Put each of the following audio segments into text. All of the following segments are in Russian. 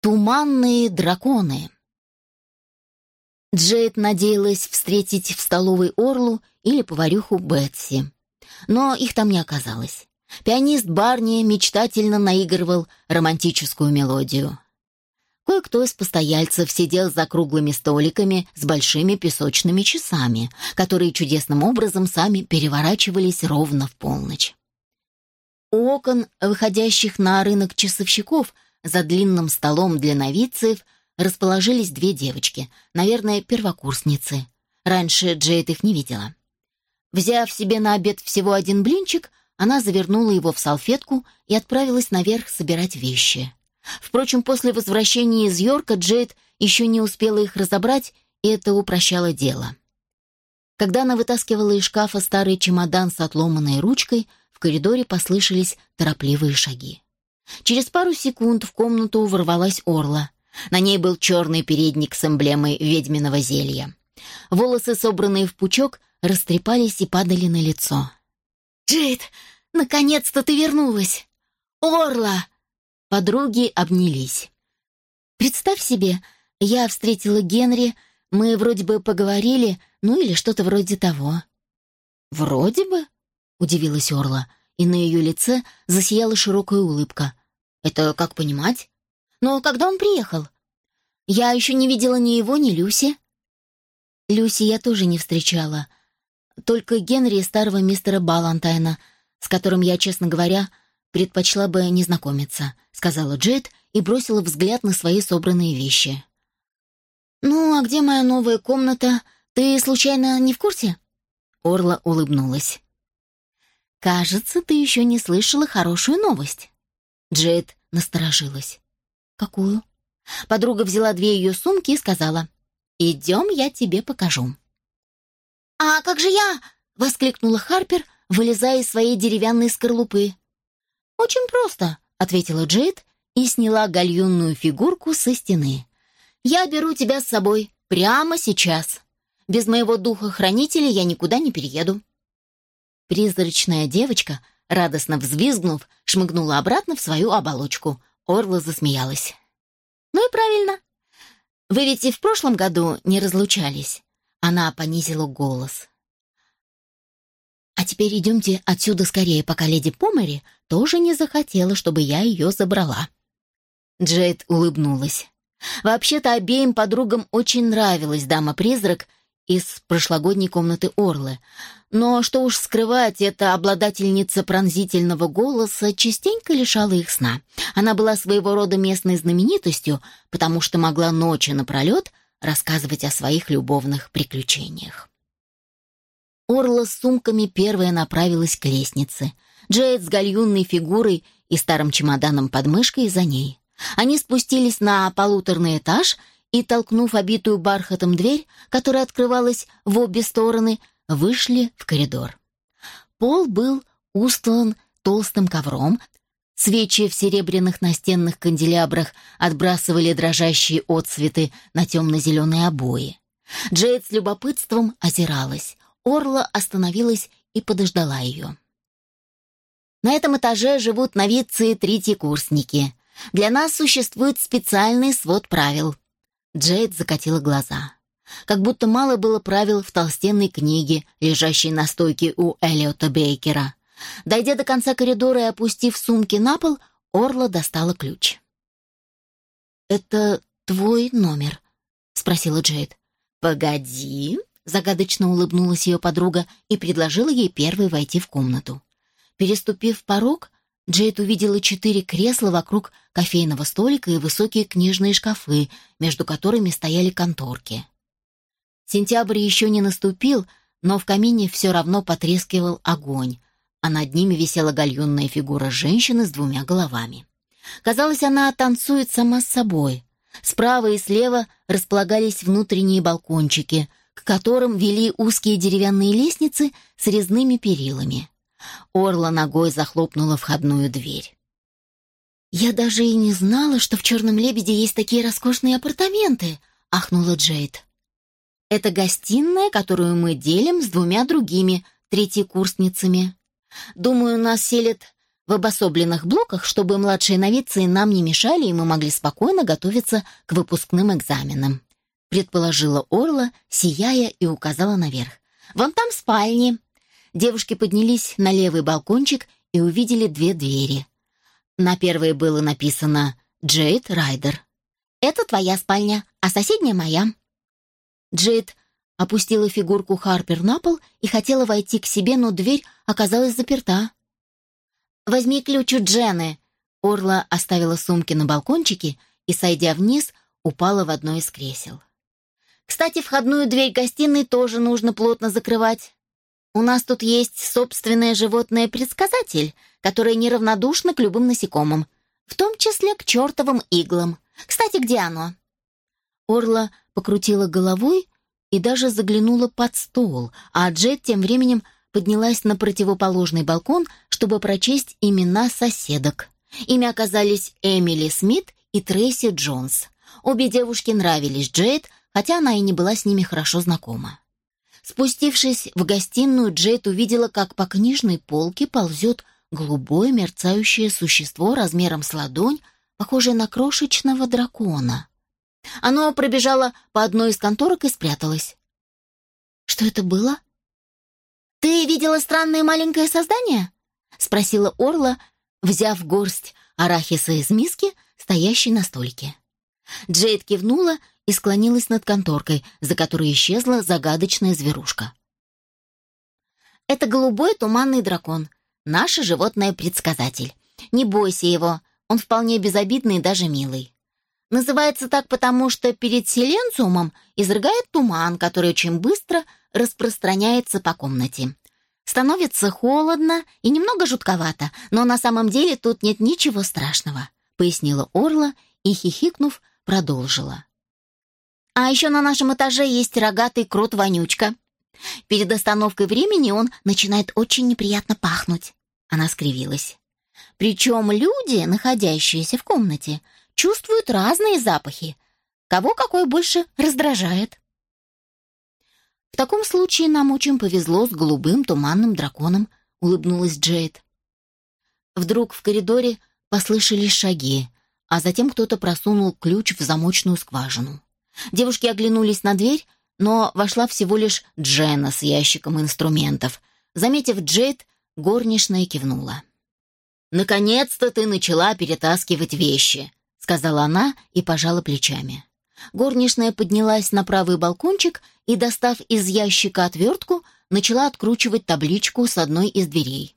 Туманные драконы. Джейд надеялась встретить в столовой Орлу или поварюху Бетси. Но их там не оказалось. Пианист Барни мечтательно наигрывал романтическую мелодию. Кое-кто из постояльцев сидел за круглыми столиками с большими песочными часами, которые чудесным образом сами переворачивались ровно в полночь. У окон, выходящих на рынок часовщиков, за длинным столом для новицев расположились две девочки, наверное, первокурсницы. Раньше Джейд их не видела. Взяв себе на обед всего один блинчик, она завернула его в салфетку и отправилась наверх собирать вещи. Впрочем, после возвращения из Йорка Джейд еще не успела их разобрать, и это упрощало дело. Когда она вытаскивала из шкафа старый чемодан с отломанной ручкой, в коридоре послышались торопливые шаги. Через пару секунд в комнату ворвалась Орла. На ней был черный передник с эмблемой ведьминого зелья. Волосы, собранные в пучок, растрепались и падали на лицо. «Джейд, наконец-то ты вернулась! Орла!» Подруги обнялись. «Представь себе, я встретила Генри, мы вроде бы поговорили, ну или что-то вроде того». «Вроде бы?» — удивилась Орла, и на ее лице засияла широкая улыбка. Это как понимать? Но когда он приехал? Я еще не видела ни его, ни Люси. Люси я тоже не встречала. Только Генри старого мистера Балантайна, с которым я, честно говоря, предпочла бы не знакомиться, сказала Джет и бросила взгляд на свои собранные вещи. «Ну, а где моя новая комната? Ты, случайно, не в курсе?» Орла улыбнулась. «Кажется, ты еще не слышала хорошую новость». Джейд насторожилась. «Какую?» Подруга взяла две ее сумки и сказала, «Идем, я тебе покажу». «А как же я?» — воскликнула Харпер, вылезая из своей деревянной скорлупы. «Очень просто», — ответила Джейд и сняла гальюнную фигурку со стены. «Я беру тебя с собой прямо сейчас. Без моего духа-хранителя я никуда не перееду». Призрачная девочка — Радостно взвизгнув, шмыгнула обратно в свою оболочку. Орла засмеялась. «Ну и правильно. Вы ведь и в прошлом году не разлучались». Она понизила голос. «А теперь идемте отсюда скорее, пока леди Помери тоже не захотела, чтобы я ее забрала». Джейд улыбнулась. Вообще-то обеим подругам очень нравилась дама-призрак из прошлогодней комнаты Орлы, но, что уж скрывать, эта обладательница пронзительного голоса частенько лишала их сна. Она была своего рода местной знаменитостью, потому что могла ночи напролет рассказывать о своих любовных приключениях. Орла с сумками первая направилась к лестнице. Джейд с гальюнной фигурой и старым чемоданом под мышкой за ней. Они спустились на полуторный этаж и, толкнув обитую бархатом дверь, которая открывалась в обе стороны, вышли в коридор. Пол был устлан толстым ковром, свечи в серебряных настенных канделябрах отбрасывали дрожащие отсветы на темно-зеленые обои. Джейд с любопытством озиралась. Орла остановилась и подождала ее. На этом этаже живут новицы и третьекурсники. Для нас существует специальный свод правил. Джейд закатила глаза. Как будто мало было правил в толстенной книге, лежащей на стойке у Эллиота Бейкера. Дойдя до конца коридора и опустив сумки на пол, Орла достала ключ. «Это твой номер?» — спросила Джейд. «Погоди», — загадочно улыбнулась ее подруга и предложила ей первой войти в комнату. Переступив порог, Джейд увидела четыре кресла вокруг кофейного столика и высокие книжные шкафы, между которыми стояли конторки. Сентябрь еще не наступил, но в камине все равно потрескивал огонь, а над ними висела гальюнная фигура женщины с двумя головами. Казалось, она танцует сама с собой. Справа и слева располагались внутренние балкончики, к которым вели узкие деревянные лестницы с резными перилами. Орла ногой захлопнула входную дверь. «Я даже и не знала, что в «Черном лебеде» есть такие роскошные апартаменты», — ахнула Джейд. Это гостиная, которую мы делим с двумя другими третьекурсницами. Думаю, нас селят в обособленных блоках, чтобы младшие новицы нам не мешали, и мы могли спокойно готовиться к выпускным экзаменам», предположила Орла, сияя и указала наверх. «Вон там спальни». Девушки поднялись на левый балкончик и увидели две двери. На первой было написано «Джейд Райдер». «Это твоя спальня, а соседняя моя». Джейд опустила фигурку Харпер на пол и хотела войти к себе, но дверь оказалась заперта. «Возьми ключ у Джены». Орла оставила сумки на балкончике и, сойдя вниз, упала в одно из кресел. «Кстати, входную дверь гостиной тоже нужно плотно закрывать. У нас тут есть собственное животное-предсказатель, которое неравнодушно к любым насекомым, в том числе к чертовым иглам. Кстати, где оно?» Орла покрутила головой и даже заглянула под стол, а Джет тем временем поднялась на противоположный балкон, чтобы прочесть имена соседок. Ими оказались Эмили Смит и Трейси Джонс. Обе девушки нравились Джейд, хотя она и не была с ними хорошо знакома. Спустившись в гостиную, Джейд увидела, как по книжной полке ползет голубое мерцающее существо размером с ладонь, похожее на крошечного дракона. Оно пробежало по одной из конторок и спряталось. «Что это было?» «Ты видела странное маленькое создание?» — спросила Орла, взяв горсть арахиса из миски, стоящей на столике. Джейд кивнула и склонилась над конторкой, за которой исчезла загадочная зверушка. «Это голубой туманный дракон, наше животное-предсказатель. Не бойся его, он вполне безобидный и даже милый. Называется так потому, что перед селенциумом изрыгает туман, который очень быстро распространяется по комнате. Становится холодно и немного жутковато, но на самом деле тут нет ничего страшного, пояснила Орла и, хихикнув, продолжила. А еще на нашем этаже есть рогатый крот-вонючка. Перед остановкой времени он начинает очень неприятно пахнуть. Она скривилась. Причем люди, находящиеся в комнате, чувствуют разные запахи. Кого какой больше раздражает. «В таком случае нам очень повезло с голубым туманным драконом», — улыбнулась Джейд. Вдруг в коридоре послышались шаги, а затем кто-то просунул ключ в замочную скважину. Девушки оглянулись на дверь, но вошла всего лишь Дженна с ящиком инструментов. Заметив Джейд, горничная кивнула. «Наконец-то ты начала перетаскивать вещи», — сказала она и пожала плечами. Горничная поднялась на правый балкончик и, достав из ящика отвертку, начала откручивать табличку с одной из дверей.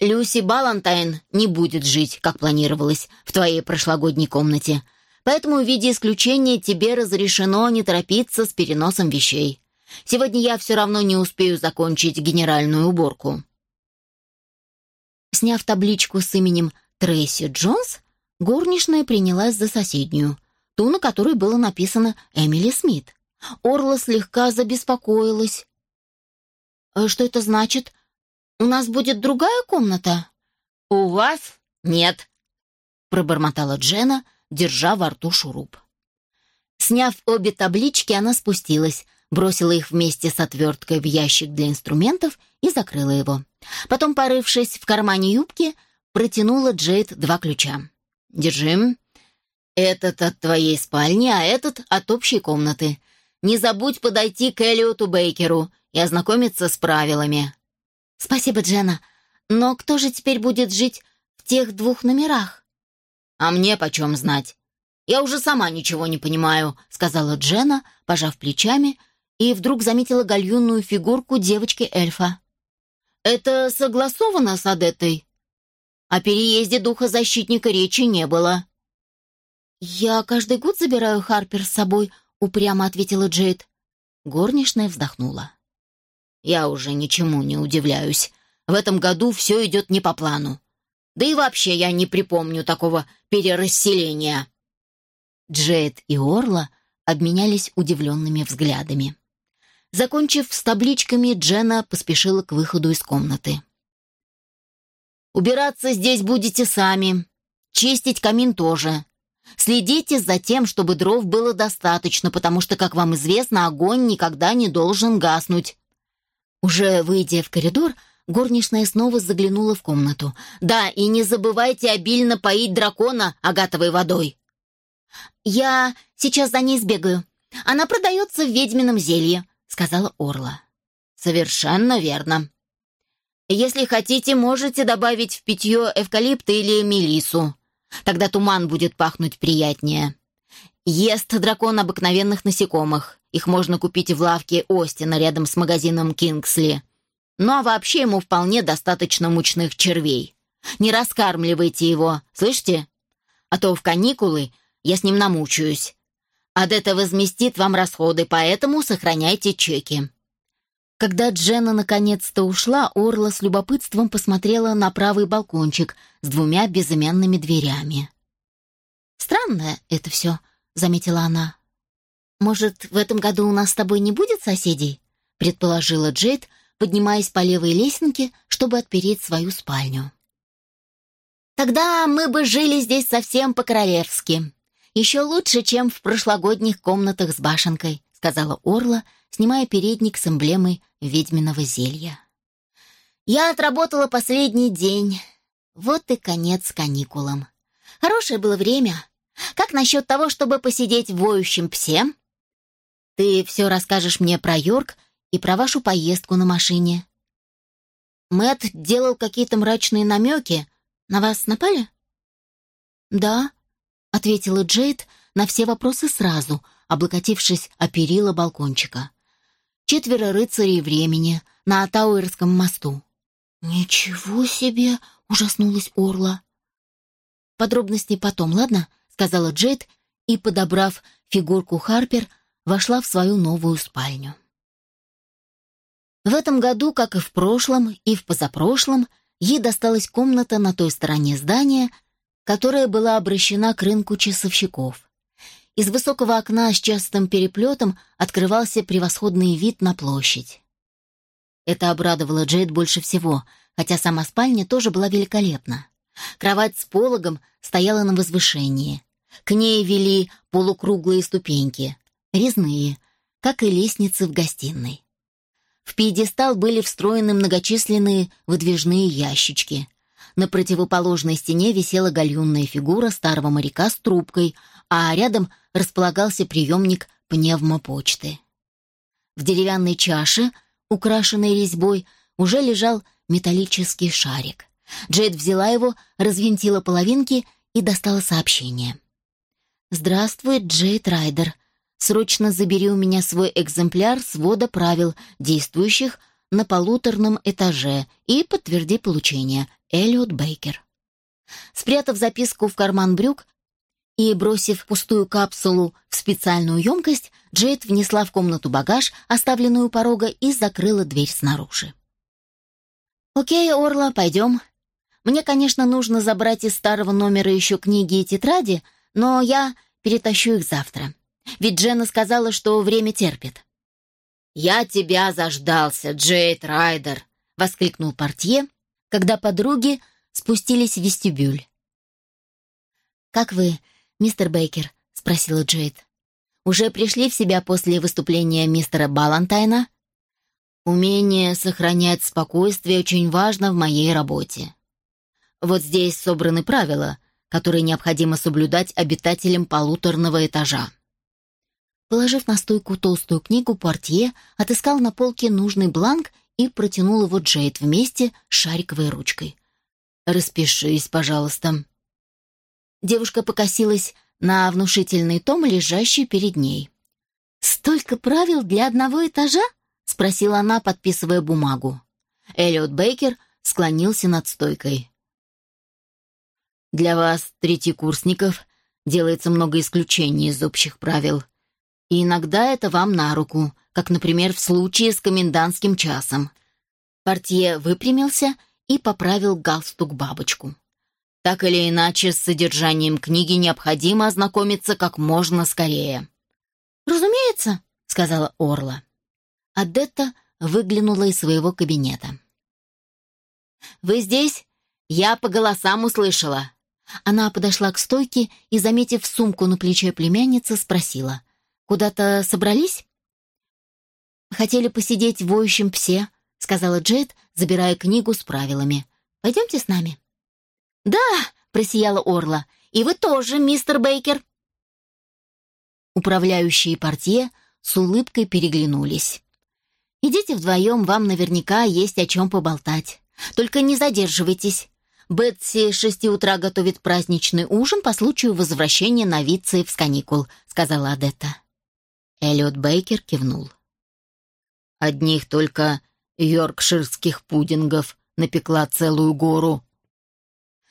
«Люси Балантайн не будет жить, как планировалось, в твоей прошлогодней комнате, поэтому в виде исключения тебе разрешено не торопиться с переносом вещей. Сегодня я все равно не успею закончить генеральную уборку». Сняв табличку с именем Трейси Джонс, горничная принялась за соседнюю — ту, на которой было написано «Эмили Смит». Орла слегка забеспокоилась. «Э, «Что это значит? У нас будет другая комната?» «У вас нет», — пробормотала Джена, держа во рту шуруп. Сняв обе таблички, она спустилась, бросила их вместе с отверткой в ящик для инструментов и закрыла его. Потом, порывшись в кармане юбки, протянула Джейд два ключа. «Держи. «Этот от твоей спальни, а этот от общей комнаты. Не забудь подойти к Элиоту Бейкеру и ознакомиться с правилами». «Спасибо, Джена. Но кто же теперь будет жить в тех двух номерах?» «А мне почем знать? Я уже сама ничего не понимаю», — сказала Джена, пожав плечами, и вдруг заметила гальюнную фигурку девочки-эльфа. «Это согласовано с Адеттой?» О переезде духа защитника речи не было. «Я каждый год забираю Харпер с собой», — упрямо ответила Джейд. Горничная вздохнула. «Я уже ничему не удивляюсь. В этом году все идет не по плану. Да и вообще я не припомню такого перерасселения». Джейд и Орла обменялись удивленными взглядами. Закончив с табличками, Джена поспешила к выходу из комнаты. «Убираться здесь будете сами. Чистить камин тоже. Следите за тем, чтобы дров было достаточно, потому что, как вам известно, огонь никогда не должен гаснуть. Уже выйдя в коридор, Горничная снова заглянула в комнату. «Да, и не забывайте обильно поить дракона агатовой водой». «Я сейчас за ней сбегаю. Она продается в ведьмином зелье», — сказала Орла. «Совершенно верно. Если хотите, можете добавить в питье эвкалипта или мелису. Тогда туман будет пахнуть приятнее. Ест дракон обыкновенных насекомых. Их можно купить в лавке Остина рядом с магазином Кингсли. Ну а вообще ему вполне достаточно мучных червей. Не раскармливайте его, слышите? А то в каникулы я с ним намучаюсь. Адетта возместит вам расходы, поэтому сохраняйте чеки. Когда Дженна наконец-то ушла, Орла с любопытством посмотрела на правый балкончик с двумя безымянными дверями. «Странное это все», — заметила она. «Может, в этом году у нас с тобой не будет соседей?» — предположила Джейд, поднимаясь по левой лесенке, чтобы отпереть свою спальню. «Тогда мы бы жили здесь совсем по-королевски. Еще лучше, чем в прошлогодних комнатах с башенкой», — сказала Орла, снимая передник с эмблемой ведьминого зелья. Я отработала последний день. Вот и конец каникулам. Хорошее было время. Как насчет того, чтобы посидеть в воющем псе? Ты все расскажешь мне про Йорк и про вашу поездку на машине. Мэт делал какие-то мрачные намеки. На вас напали? Да, ответила Джейд на все вопросы сразу, облокотившись о перила балкончика четверо рыцарей времени на Тауэрском мосту. «Ничего себе!» — ужаснулась Орла. «Подробности потом, ладно?» — сказала Джейд и, подобрав фигурку Харпер, вошла в свою новую спальню. В этом году, как и в прошлом и в позапрошлом, ей досталась комната на той стороне здания, которая была обращена к рынку часовщиков. Из высокого окна с частым переплетом открывался превосходный вид на площадь. Это обрадовало Джейд больше всего, хотя сама спальня тоже была великолепна. Кровать с пологом стояла на возвышении. К ней вели полукруглые ступеньки, резные, как и лестницы в гостиной. В пьедестал были встроены многочисленные выдвижные ящички. На противоположной стене висела гальюнная фигура старого моряка с трубкой, а рядом располагался приемник пневмопочты. В деревянной чаше, украшенной резьбой, уже лежал металлический шарик. Джейд взяла его, развинтила половинки и достала сообщение. «Здравствуй, Джейд Райдер. Срочно забери у меня свой экземпляр свода правил, действующих на полуторном этаже, и подтверди получение. Эллиот Бейкер». Спрятав записку в карман брюк, и, бросив пустую капсулу в специальную емкость, Джейд внесла в комнату багаж, оставленную у порога, и закрыла дверь снаружи. «Окей, Орла, пойдем. Мне, конечно, нужно забрать из старого номера еще книги и тетради, но я перетащу их завтра. Ведь Дженна сказала, что время терпит». «Я тебя заждался, Джейд Райдер!» — воскликнул портье, когда подруги спустились в вестибюль. «Как вы мистер Бейкер?» — спросила Джейд. «Уже пришли в себя после выступления мистера Балантайна?» «Умение сохранять спокойствие очень важно в моей работе. Вот здесь собраны правила, которые необходимо соблюдать обитателям полуторного этажа». Положив на стойку толстую книгу, портье отыскал на полке нужный бланк и протянул его Джейд вместе с шариковой ручкой. «Распишись, пожалуйста». Девушка покосилась на внушительный том, лежащий перед ней. «Столько правил для одного этажа?» — спросила она, подписывая бумагу. Эллиот Бейкер склонился над стойкой. «Для вас, третьекурсников, делается много исключений из общих правил. И иногда это вам на руку, как, например, в случае с комендантским часом». Портье выпрямился и поправил галстук-бабочку. Так или иначе, с содержанием книги необходимо ознакомиться как можно скорее. «Разумеется», — сказала Орла. Адетта выглянула из своего кабинета. «Вы здесь? Я по голосам услышала». Она подошла к стойке и, заметив сумку на плече племянницы, спросила. «Куда-то собрались?» «Хотели посидеть в воющем псе», — сказала Джейд, забирая книгу с правилами. «Пойдемте с нами». «Да!» — просияла Орла. «И вы тоже, мистер Бейкер!» Управляющие портье с улыбкой переглянулись. «Идите вдвоем, вам наверняка есть о чем поболтать. Только не задерживайтесь. Бетси с шести утра готовит праздничный ужин по случаю возвращения новицеев с каникул», — сказала Адетта. Эллиот Бейкер кивнул. «Одних только йоркширских пудингов напекла целую гору».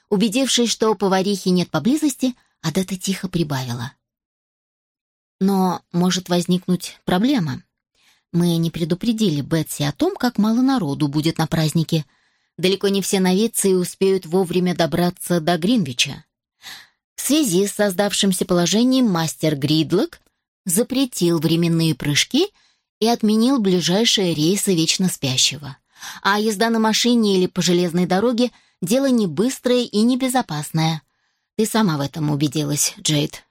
Убедившись, что поварихи нет поблизости, Адетта тихо прибавила. «Но может возникнуть проблема. Мы не предупредили Бетси о том, как мало народу будет на празднике. Далеко не все новицы успеют вовремя добраться до Гринвича. В связи с создавшимся положением мастер Гридлок запретил временные прыжки и отменил ближайшие рейсы вечно спящего. А езда на машине или по железной дороге – дело не быстрое и небезопасное. Ты сама в этом убедилась, Джейд.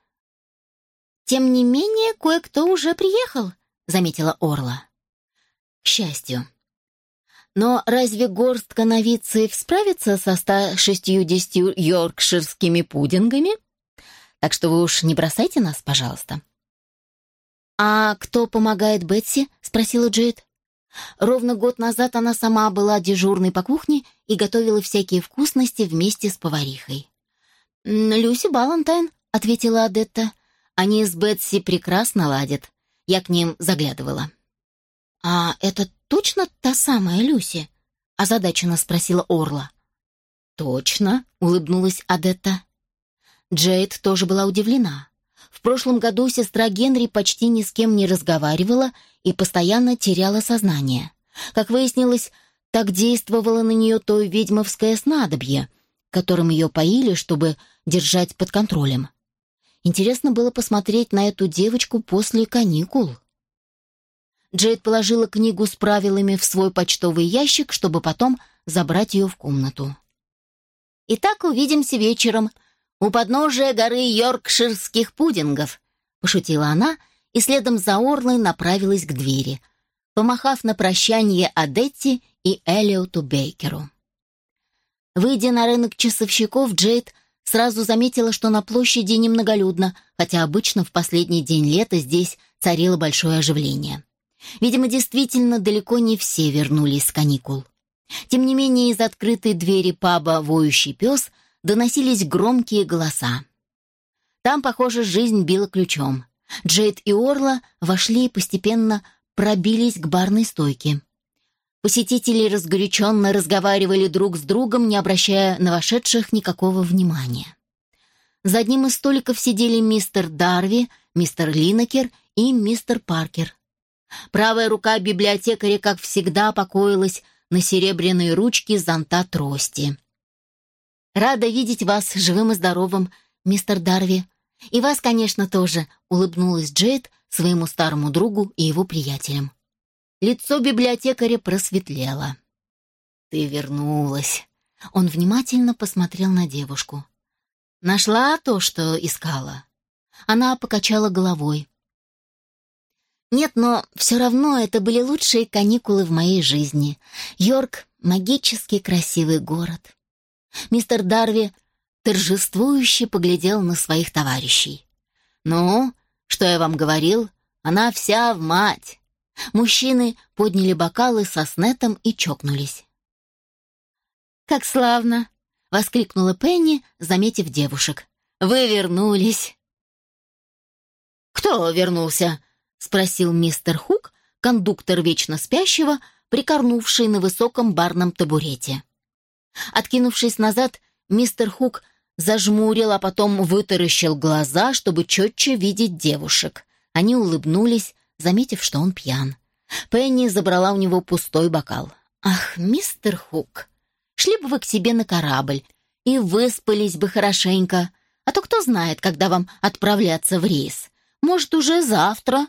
«Тем не менее, кое-кто уже приехал», — заметила Орла. «К счастью. Но разве горстка новицев справится со 160 йоркширскими пудингами? Так что вы уж не бросайте нас, пожалуйста». «А кто помогает Бетси?» — спросила Джейд. Ровно год назад она сама была дежурной по кухне и готовила всякие вкусности вместе с поварихой. «Люси Балантайн», — ответила Адетта. «Они с Бетси прекрасно ладят. Я к ним заглядывала». «А это точно та самая Люси?» — озадаченно спросила Орла. «Точно», — улыбнулась Адетта. Джейд тоже была удивлена. В прошлом году сестра Генри почти ни с кем не разговаривала и постоянно теряла сознание. Как выяснилось, так действовало на нее то ведьмовское снадобье, которым ее поили, чтобы держать под контролем. Интересно было посмотреть на эту девочку после каникул. Джейд положила книгу с правилами в свой почтовый ящик, чтобы потом забрать ее в комнату. «Итак, увидимся вечером», «У подножия горы йоркширских пудингов», — пошутила она и следом за Орлой направилась к двери, помахав на прощание Адетти и Элиоту Бейкеру. Выйдя на рынок часовщиков, Джейд сразу заметила, что на площади немноголюдно, хотя обычно в последний день лета здесь царило большое оживление. Видимо, действительно далеко не все вернулись с каникул. Тем не менее, из открытой двери паба «Воющий пес» доносились громкие голоса. Там, похоже, жизнь била ключом. Джейд и Орла вошли и постепенно пробились к барной стойке. Посетители разгоряченно разговаривали друг с другом, не обращая на вошедших никакого внимания. За одним из столиков сидели мистер Дарви, мистер Линнекер и мистер Паркер. Правая рука библиотекаря, как всегда, покоилась на серебряной ручке зонта трости. Рада видеть вас живым и здоровым, мистер Дарви. И вас, конечно, тоже», — улыбнулась Джейд своему старому другу и его приятелям. Лицо библиотекаря просветлело. «Ты вернулась». Он внимательно посмотрел на девушку. «Нашла то, что искала?» Она покачала головой. «Нет, но все равно это были лучшие каникулы в моей жизни. Йорк — магически красивый город. Мистер Дарви торжествующе поглядел на своих товарищей. «Ну, что я вам говорил? Она вся в мать!» Мужчины подняли бокалы со снетом и чокнулись. «Как славно!» — воскликнула Пенни, заметив девушек. «Вы вернулись!» «Кто вернулся?» — спросил мистер Хук, кондуктор вечно спящего, прикорнувший на высоком барном табурете. Откинувшись назад, мистер Хук зажмурил, а потом вытаращил глаза, чтобы четче видеть девушек. Они улыбнулись, заметив, что он пьян. Пенни забрала у него пустой бокал. «Ах, мистер Хук, шли бы вы к себе на корабль и выспались бы хорошенько, а то кто знает, когда вам отправляться в рейс. Может, уже завтра?»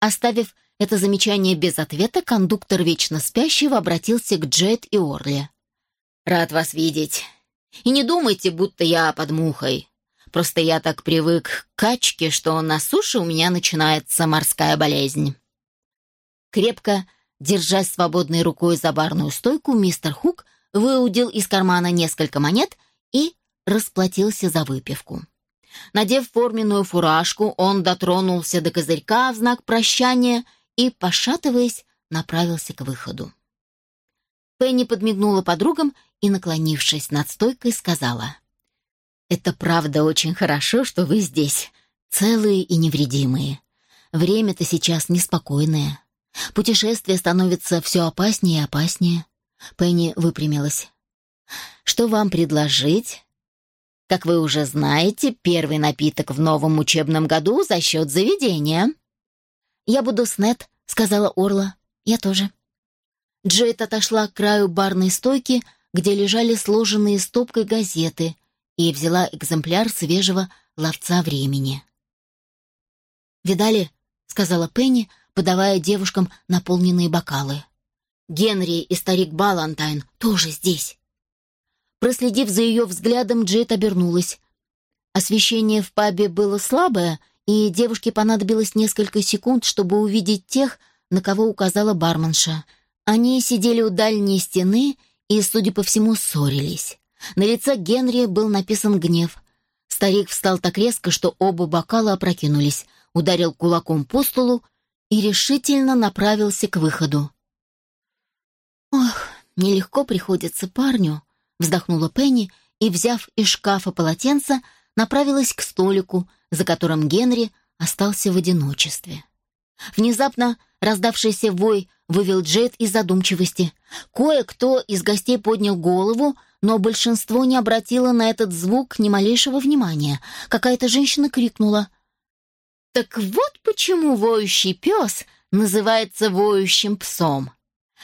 Оставив это замечание без ответа, кондуктор вечно спящего обратился к Джет и Орли. Рад вас видеть. И не думайте, будто я под мухой. Просто я так привык к качке, что на суше у меня начинается морская болезнь. Крепко Держась свободной рукой за барную стойку, мистер Хук выудил из кармана несколько монет и расплатился за выпивку. Надев форменную фуражку, он дотронулся до козырька в знак прощания и, пошатываясь, направился к выходу. Пенни подмигнула подругам и, наклонившись над стойкой, сказала, «Это правда очень хорошо, что вы здесь, целые и невредимые. Время-то сейчас неспокойное. Путешествие становится все опаснее и опаснее». Пенни выпрямилась. «Что вам предложить?» Как вы уже знаете, первый напиток в новом учебном году за счет заведения. «Я буду снет», — сказала Орла. «Я тоже». Джейд отошла к краю барной стойки, где лежали сложенные стопкой газеты, и взяла экземпляр свежего ловца времени. «Видали?» — сказала Пенни, подавая девушкам наполненные бокалы. «Генри и старик Балантайн тоже здесь». Проследив за ее взглядом, Джейд обернулась. Освещение в пабе было слабое, и девушке понадобилось несколько секунд, чтобы увидеть тех, на кого указала барменша. Они сидели у дальней стены и, судя по всему, ссорились. На лице Генри был написан гнев. Старик встал так резко, что оба бокала опрокинулись, ударил кулаком по столу и решительно направился к выходу. «Ох, нелегко приходится парню», вздохнула Пенни и, взяв из шкафа полотенце, направилась к столику, за которым Генри остался в одиночестве. Внезапно раздавшийся вой вывел Джейд из задумчивости. Кое-кто из гостей поднял голову, но большинство не обратило на этот звук ни малейшего внимания. Какая-то женщина крикнула. «Так вот почему воющий пес называется воющим псом.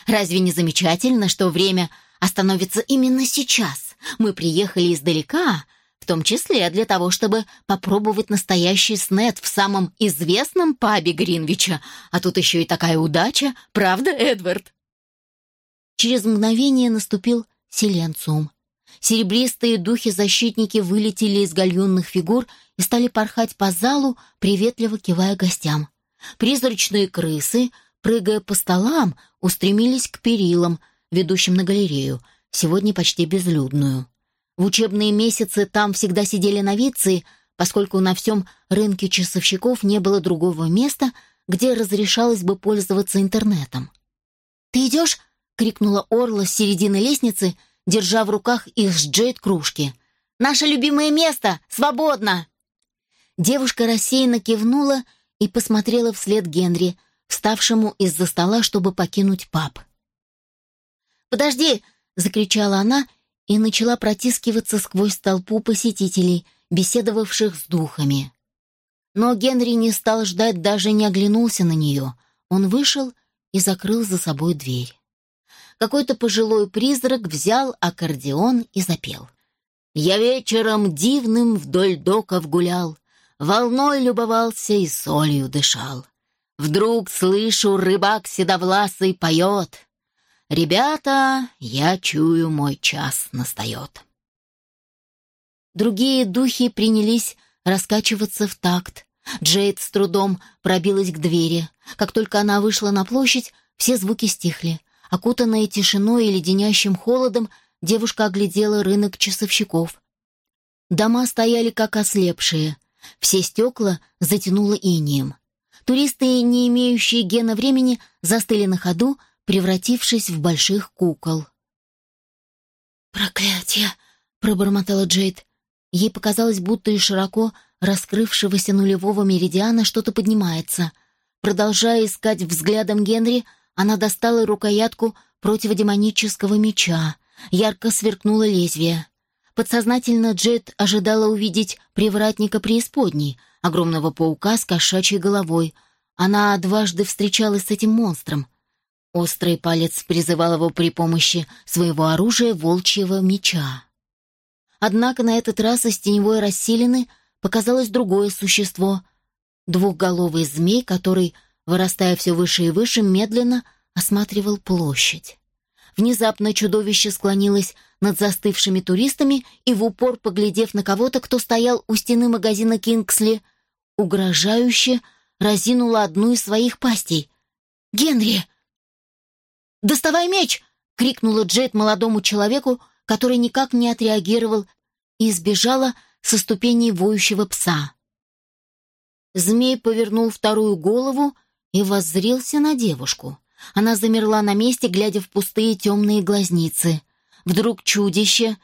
Разве не замечательно, что время остановится именно сейчас. Мы приехали издалека, в том числе для того, чтобы попробовать настоящий снет в самом известном пабе Гринвича. А тут еще и такая удача, правда, Эдвард?» Через мгновение наступил силенциум. Серебристые духи-защитники вылетели из гальюнных фигур и стали порхать по залу, приветливо кивая гостям. Призрачные крысы, прыгая по столам, устремились к перилам, ведущим на галерею, сегодня почти безлюдную. В учебные месяцы там всегда сидели новицы, поскольку на всем рынке часовщиков не было другого места, где разрешалось бы пользоваться интернетом. «Ты идешь?» — крикнула Орла с середины лестницы, держа в руках их с Джейд кружки. «Наше любимое место! Свободно!» Девушка рассеянно кивнула и посмотрела вслед Генри, вставшему из-за стола, чтобы покинуть паб. «Подожди!» — закричала она и начала протискиваться сквозь толпу посетителей, беседовавших с духами. Но Генри не стал ждать, даже не оглянулся на нее. Он вышел и закрыл за собой дверь. Какой-то пожилой призрак взял аккордеон и запел. «Я вечером дивным вдоль доков гулял, волной любовался и солью дышал. Вдруг слышу, рыбак седовласый поет. «Ребята, я чую, мой час настает». Другие духи принялись раскачиваться в такт. Джейд с трудом пробилась к двери. Как только она вышла на площадь, все звуки стихли. Окутанная тишиной и леденящим холодом, девушка оглядела рынок часовщиков. Дома стояли как ослепшие. Все стекла затянуло инием. Туристы, не имеющие гена времени, застыли на ходу, превратившись в больших кукол. «Проклятие!» — пробормотала Джейд. Ей показалось, будто из широко раскрывшегося нулевого меридиана что-то поднимается. Продолжая искать взглядом Генри, она достала рукоятку противодемонического меча. Ярко сверкнуло лезвие. Подсознательно Джейд ожидала увидеть привратника преисподней, огромного паука с кошачьей головой. Она дважды встречалась с этим монстром. Острый палец призывал его при помощи своего оружия волчьего меча. Однако на этот раз из теневой расселины показалось другое существо — двухголовый змей, который, вырастая все выше и выше, медленно осматривал площадь. Внезапно чудовище склонилось над застывшими туристами и, в упор поглядев на кого-то, кто стоял у стены магазина «Кингсли», угрожающе разинуло одну из своих пастей. «Генри!» «Доставай меч!» — крикнула Джейд молодому человеку, который никак не отреагировал и сбежала со ступеней воющего пса. Змей повернул вторую голову и воззрился на девушку. Она замерла на месте, глядя в пустые темные глазницы. Вдруг чудище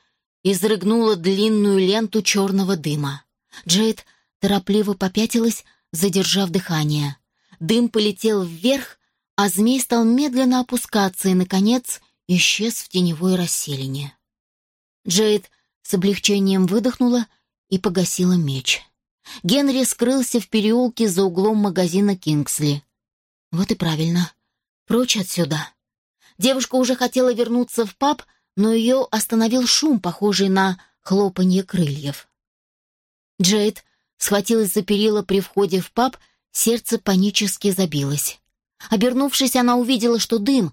изрыгнуло длинную ленту черного дыма. Джейд торопливо попятилась, задержав дыхание. Дым полетел вверх, а змей стал медленно опускаться и, наконец, исчез в теневой расселине. Джейд с облегчением выдохнула и погасила меч. Генри скрылся в переулке за углом магазина «Кингсли». Вот и правильно. Прочь отсюда. Девушка уже хотела вернуться в паб, но ее остановил шум, похожий на хлопанье крыльев. Джейд схватилась за перила при входе в паб, сердце панически забилось. Обернувшись, она увидела, что дым,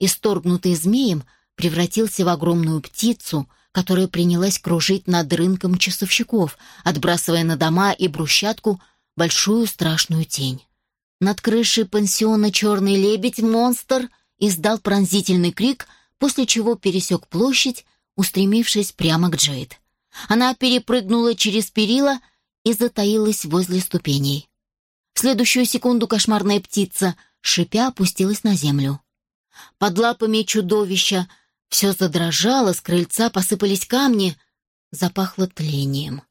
исторгнутый змеем, превратился в огромную птицу, которая принялась кружить над рынком часовщиков, отбрасывая на дома и брусчатку большую страшную тень. Над крышей пансиона «Черный лебедь» монстр издал пронзительный крик, после чего пересек площадь, устремившись прямо к Джейд. Она перепрыгнула через перила и затаилась возле ступеней. В следующую секунду кошмарная птица, шипя, опустилась на землю. Под лапами чудовища все задрожало, с крыльца посыпались камни, запахло тлением.